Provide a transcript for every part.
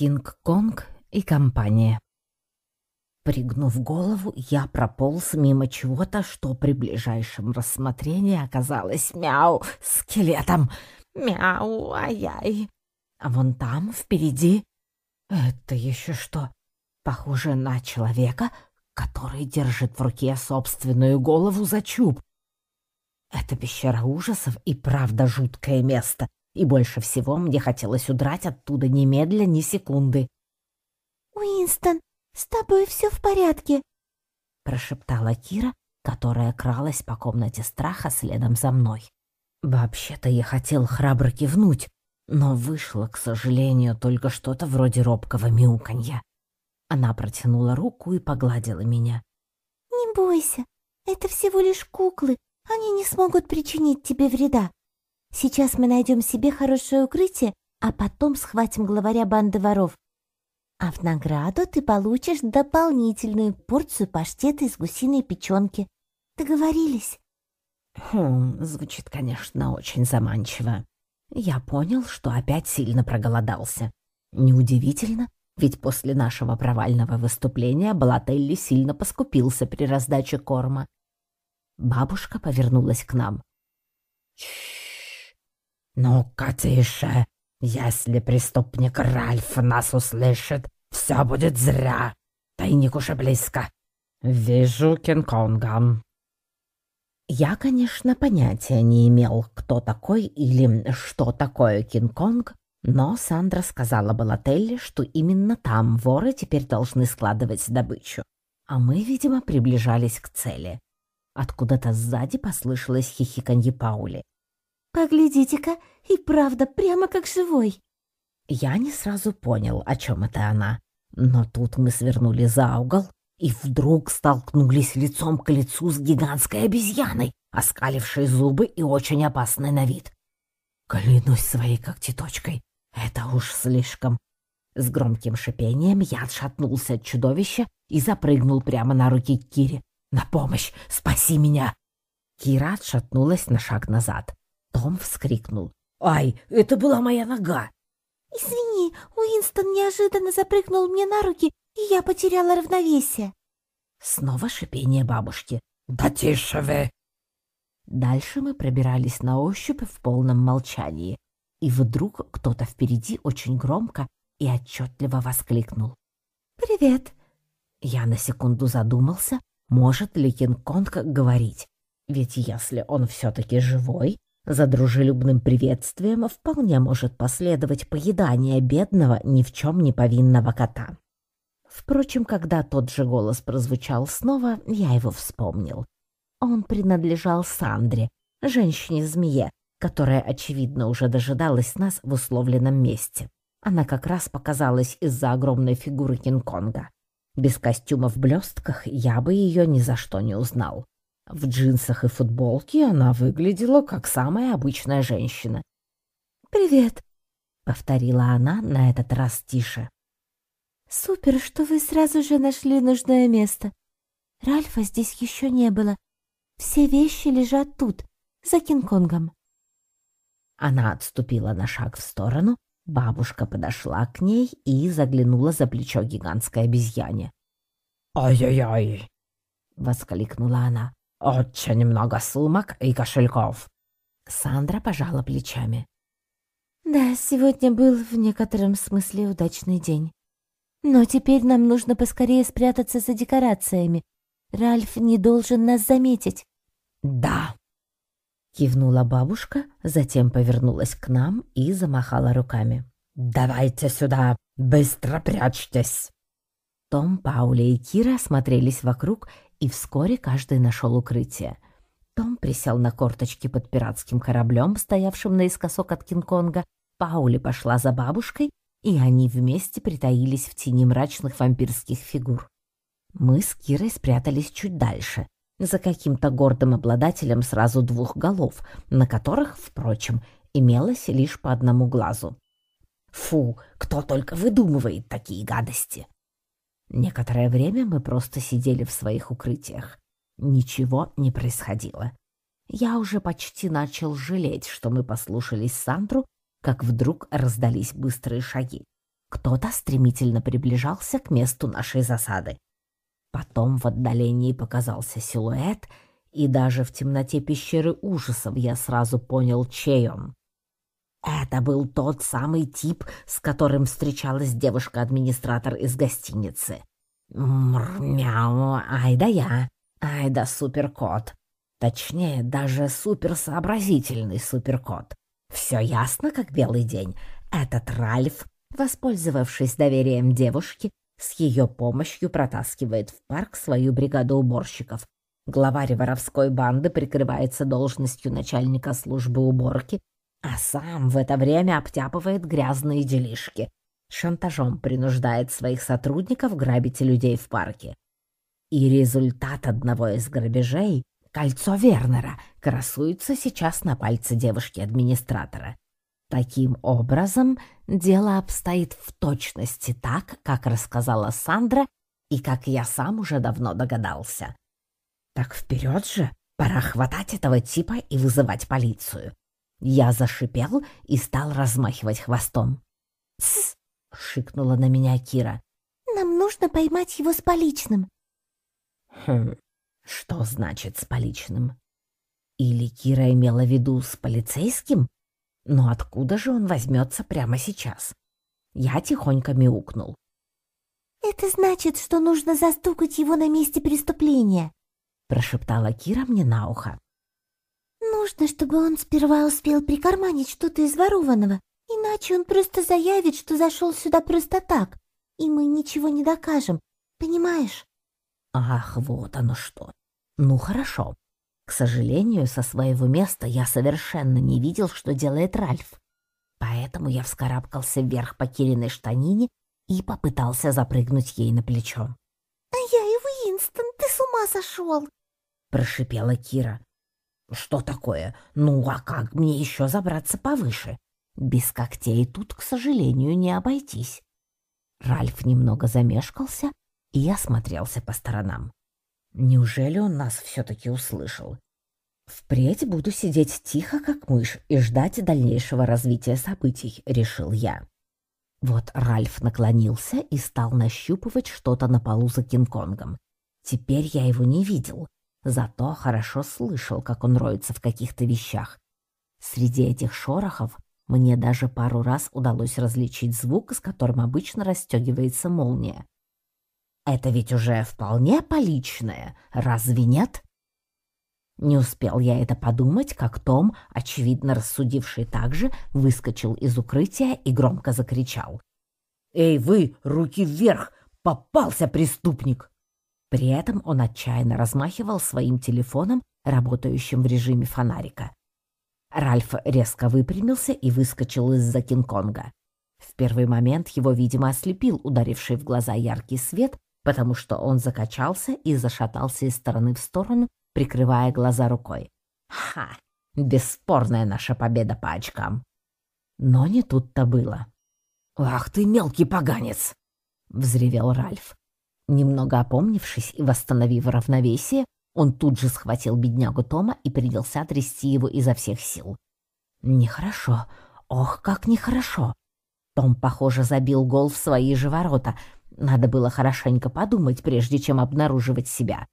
Кинг-Конг и компания. Пригнув голову, я прополз мимо чего-то, что при ближайшем рассмотрении оказалось мяу скелетом. Мяу, ай-яй. А вон там, впереди, это еще что? Похоже на человека, который держит в руке собственную голову за чуб. Это пещера ужасов и правда жуткое место, и больше всего мне хотелось удрать оттуда немедля ни секунды. «Уинстон, с тобой все в порядке?» — прошептала Кира, которая кралась по комнате страха следом за мной. Вообще-то я хотел храбро кивнуть, но вышло, к сожалению, только что-то вроде робкого мяуканья. Она протянула руку и погладила меня. «Не бойся, это всего лишь куклы, они не смогут причинить тебе вреда. Сейчас мы найдем себе хорошее укрытие, а потом схватим главаря банды воров. А в награду ты получишь дополнительную порцию паштета из гусиной печенки. Договорились?» Хм, звучит, конечно, очень заманчиво. Я понял, что опять сильно проголодался. Неудивительно, ведь после нашего провального выступления Балателли сильно поскупился при раздаче корма. Бабушка повернулась к нам. «Ну-ка, тише! Если преступник Ральф нас услышит, все будет зря. Тайник уже близко. Вижу Кинг-Конга». Я, конечно, понятия не имел, кто такой или что такое Кинг-Конг, но Сандра сказала Балателли, что именно там воры теперь должны складывать добычу. А мы, видимо, приближались к цели. Откуда-то сзади послышалось хихиканье Паули. «Поглядите-ка, и правда, прямо как живой!» Я не сразу понял, о чем это она. Но тут мы свернули за угол и вдруг столкнулись лицом к лицу с гигантской обезьяной, оскалившей зубы и очень опасной на вид. Клянусь своей когтеточкой, это уж слишком. С громким шипением я отшатнулся от чудовища и запрыгнул прямо на руки Кири. «На помощь! Спаси меня!» Кира отшатнулась на шаг назад. Том вскрикнул. «Ай, это была моя нога!» «Извини, Уинстон неожиданно запрыгнул мне на руки, и я потеряла равновесие». Снова шипение бабушки. «Да тише вы!» Дальше мы пробирались на ощупь в полном молчании. И вдруг кто-то впереди очень громко и отчетливо воскликнул. «Привет!» Я на секунду задумался, может ли Кинг-Конг говорить. Ведь если он все-таки живой, за дружелюбным приветствием вполне может последовать поедание бедного, ни в чем не повинного кота. Впрочем, когда тот же голос прозвучал снова, я его вспомнил. Он принадлежал Сандре, женщине-змее, которая, очевидно, уже дожидалась нас в условленном месте. Она как раз показалась из-за огромной фигуры Кинг-Конга. Без костюма в блестках я бы ее ни за что не узнал. В джинсах и футболке она выглядела как самая обычная женщина. «Привет», — повторила она на этот раз тише. «Супер, что вы сразу же нашли нужное место. Ральфа здесь еще не было. Все вещи лежат тут, за Кинг-Конгом». Она отступила на шаг в сторону, бабушка подошла к ней и заглянула за плечо гигантской обезьяне. «Ай-яй-яй!» — воскликнула она. «Очень много сумок и кошельков». Сандра пожала плечами. «Да, сегодня был в некотором смысле удачный день. Но теперь нам нужно поскорее спрятаться за декорациями. Ральф не должен нас заметить». «Да», Кивнула бабушка, затем повернулась к нам и замахала руками. «Давайте сюда! Быстро прячьтесь!» Том, Пауля и Кира осмотрелись вокруг, и вскоре каждый нашел укрытие. Том присел на корточки под пиратским кораблем, стоявшим наискосок от Кинг-Конга. Паули пошла за бабушкой, и они вместе притаились в тени мрачных вампирских фигур. Мы с Кирой спрятались чуть дальше, за каким-то гордым обладателем сразу двух голов, на которых, впрочем, имелось лишь по одному глазу. Фу, кто только выдумывает такие гадости. Некоторое время мы просто сидели в своих укрытиях. Ничего не происходило. Я уже почти начал жалеть, что мы послушались Сандру, как вдруг раздались быстрые шаги. Кто-то стремительно приближался к месту нашей засады. Потом в отдалении показался силуэт, и даже в темноте пещеры ужасов я сразу понял, чей он. Это был тот самый тип, с которым встречалась девушка-администратор из гостиницы. Мяу, ай да я, ай да суперкот. Точнее, даже суперсообразительный суперкот. Все ясно, как белый день. Этот Ральф, воспользовавшись доверием девушки, с ее помощью протаскивает в парк свою бригаду уборщиков. Главарь воровской банды прикрывается должностью начальника службы уборки, а сам в это время обтяпывает грязные делишки. Шантажом принуждает своих сотрудников грабить людей в парке. И результат одного из грабежей — кольцо Вернера — красуется сейчас на пальце девушки-администратора. Таким образом, дело обстоит в точности так, как рассказала Сандра и как я сам уже давно догадался. Так вперед же, пора хватать этого типа и вызывать полицию. Я зашипел и стал размахивать хвостом. «Тссс!» — шикнула на меня Кира. «Нам нужно поймать его с поличным». «Хм, что значит с поличным? Или Кира имела в виду с полицейским? Но откуда же он возьмется прямо сейчас? Я тихонько мяукнул. «Это значит, что нужно застукать его на месте преступления», прошептала Кира мне на ухо. «Нужно, чтобы он сперва успел прикарманить что-то из ворованного, иначе он просто заявит, что зашел сюда просто так, и мы ничего не докажем, понимаешь?» «Ах, вот оно что! Ну, хорошо. К сожалению, со своего места я совершенно не видел, что делает Ральф. Поэтому я вскарабкался вверх по Кириной штанине и попытался запрыгнуть ей на плечо. «Ай-яй, Уинстон, ты с ума сошел!» — прошипела Кира. «Что такое? Ну, а как мне еще забраться повыше? Без когтей тут, к сожалению, не обойтись». Ральф немного замешкался и осмотрелся по сторонам. Неужели он нас все-таки услышал? Впредь буду сидеть тихо, как мышь, и ждать дальнейшего развития событий, решил я. Вот Ральф наклонился и стал нащупывать что-то на полу за Кинг-Конгом. Теперь я его не видел, зато хорошо слышал, как он роется в каких-то вещах. Среди этих шорохов мне даже пару раз удалось различить звук, с которым обычно расстегивается молния. Это ведь уже вполне поличное, разве нет? Не успел я это подумать, как Том, очевидно рассудивший так же, выскочил из укрытия и громко закричал. «Эй вы, руки вверх! Попался преступник!» При этом он отчаянно размахивал своим телефоном, работающим в режиме фонарика. Ральф резко выпрямился и выскочил из-за Кинг-Конга. В первый момент его, видимо, ослепил ударивший в глаза яркий свет, потому что он закачался и зашатался из стороны в сторону, прикрывая глаза рукой. «Ха! Бесспорная наша победа по очкам!» Но не тут-то было. «Ах ты, мелкий поганец!» — взревел Ральф. Немного опомнившись и восстановив равновесие, он тут же схватил беднягу Тома и принялся трясти его изо всех сил. «Нехорошо. Ох, как нехорошо!» Том, похоже, забил гол в свои же ворота. Надо было хорошенько подумать, прежде чем обнаруживать себя.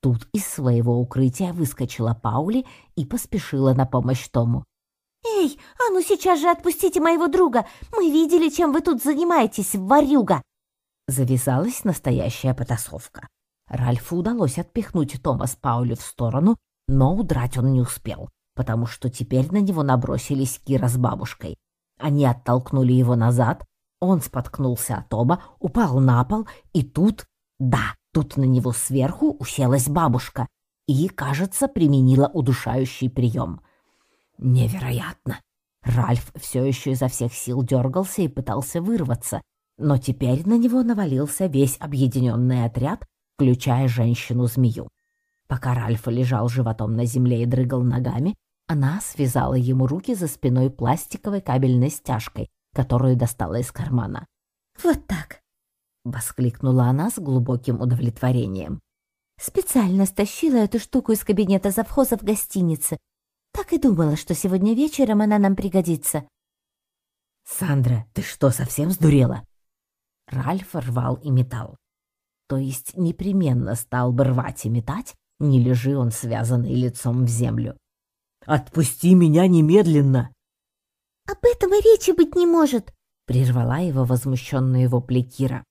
Тут из своего укрытия выскочила Паули и поспешила на помощь Тому. «Эй, а ну сейчас же отпустите моего друга! Мы видели, чем вы тут занимаетесь, ворюга!» Завязалась настоящая потасовка. Ральфу удалось отпихнуть Тома с Паули в сторону, но удрать он не успел, потому что теперь на него набросились Кира с бабушкой. Они оттолкнули его назад, он споткнулся от Тома, упал на пол, и тут... Да, Тут на него сверху уселась бабушка и, кажется, применила удушающий прием. Невероятно! Ральф все еще изо всех сил дергался и пытался вырваться, но теперь на него навалился весь объединенный отряд, включая женщину-змею. Пока Ральф лежал животом на земле и дрыгал ногами, она связала ему руки за спиной пластиковой кабельной стяжкой, которую достала из кармана. «Вот так. — воскликнула она с глубоким удовлетворением. «Специально стащила эту штуку из кабинета завхоза в гостинице. Так и думала, что сегодня вечером она нам пригодится». «Сандра, ты что, совсем сдурела? Ральф рвал и метал. То есть непременно стал бы рвать и метать, не лежи он связанный лицом в землю. «Отпусти меня немедленно!» «Об этом и речи быть не может!» — прервала его возмущенная вопли Кира.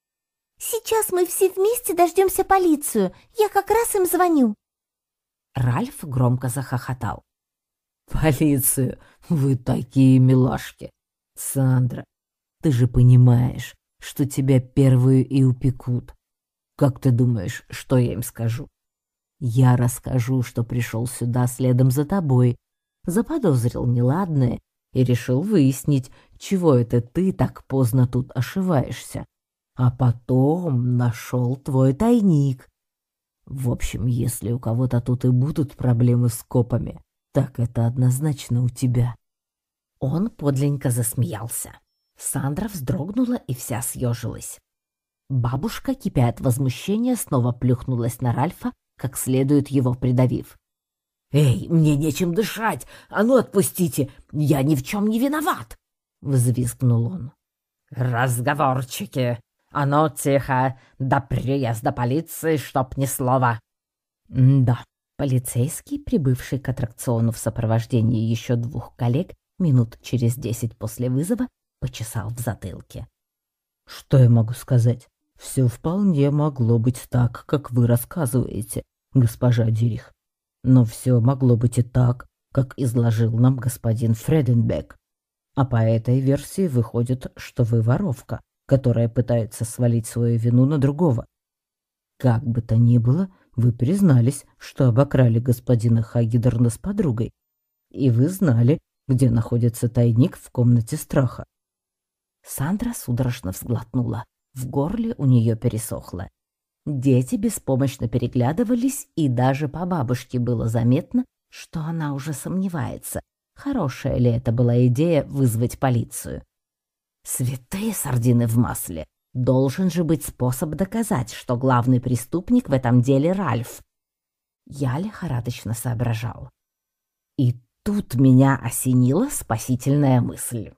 «Сейчас мы все вместе дождемся полицию. Я как раз им звоню». Ральф громко захохотал. «Полицию! Вы такие милашки! Сандра, ты же понимаешь, что тебя первую и упекут. Как ты думаешь, что я им скажу? Я расскажу, что пришел сюда следом за тобой, заподозрил неладное и решил выяснить, чего это ты так поздно тут ошиваешься. А потом нашел твой тайник. В общем, если у кого-то тут и будут проблемы с копами, так это однозначно у тебя. Он подленько засмеялся. Сандра вздрогнула и вся съежилась. Бабушка, кипя от возмущения, снова плюхнулась на Ральфа, как следует его придавив. «Эй, мне нечем дышать! А ну отпустите! Я ни в чем не виноват!» — взвизгнул он. «Разговорчики! А ну, тихо! До приезда полиции, чтоб ни слова!» «Да». Полицейский, прибывший к аттракциону в сопровождении еще двух коллег, минут через десять после вызова, почесал в затылке. «Что я могу сказать? Все вполне могло быть так, как вы рассказываете, госпожа Дирих. Но все могло быть и так, как изложил нам господин Фреденбек. А по этой версии выходит, что вы воровка, которая пытается свалить свою вину на другого. Как бы то ни было, вы признались, что обокрали господина Хагидерна с подругой. И вы знали, где находится тайник в комнате страха. Сандра судорожно взглотнула. В горле у нее пересохло. Дети беспомощно переглядывались, и даже по бабушке было заметно, что она уже сомневается, хорошая ли это была идея вызвать полицию. Святые сардины в масле! Должен же быть способ доказать, что главный преступник в этом деле Ральф. Я лихорадочно соображал. И тут меня осенила спасительная мысль.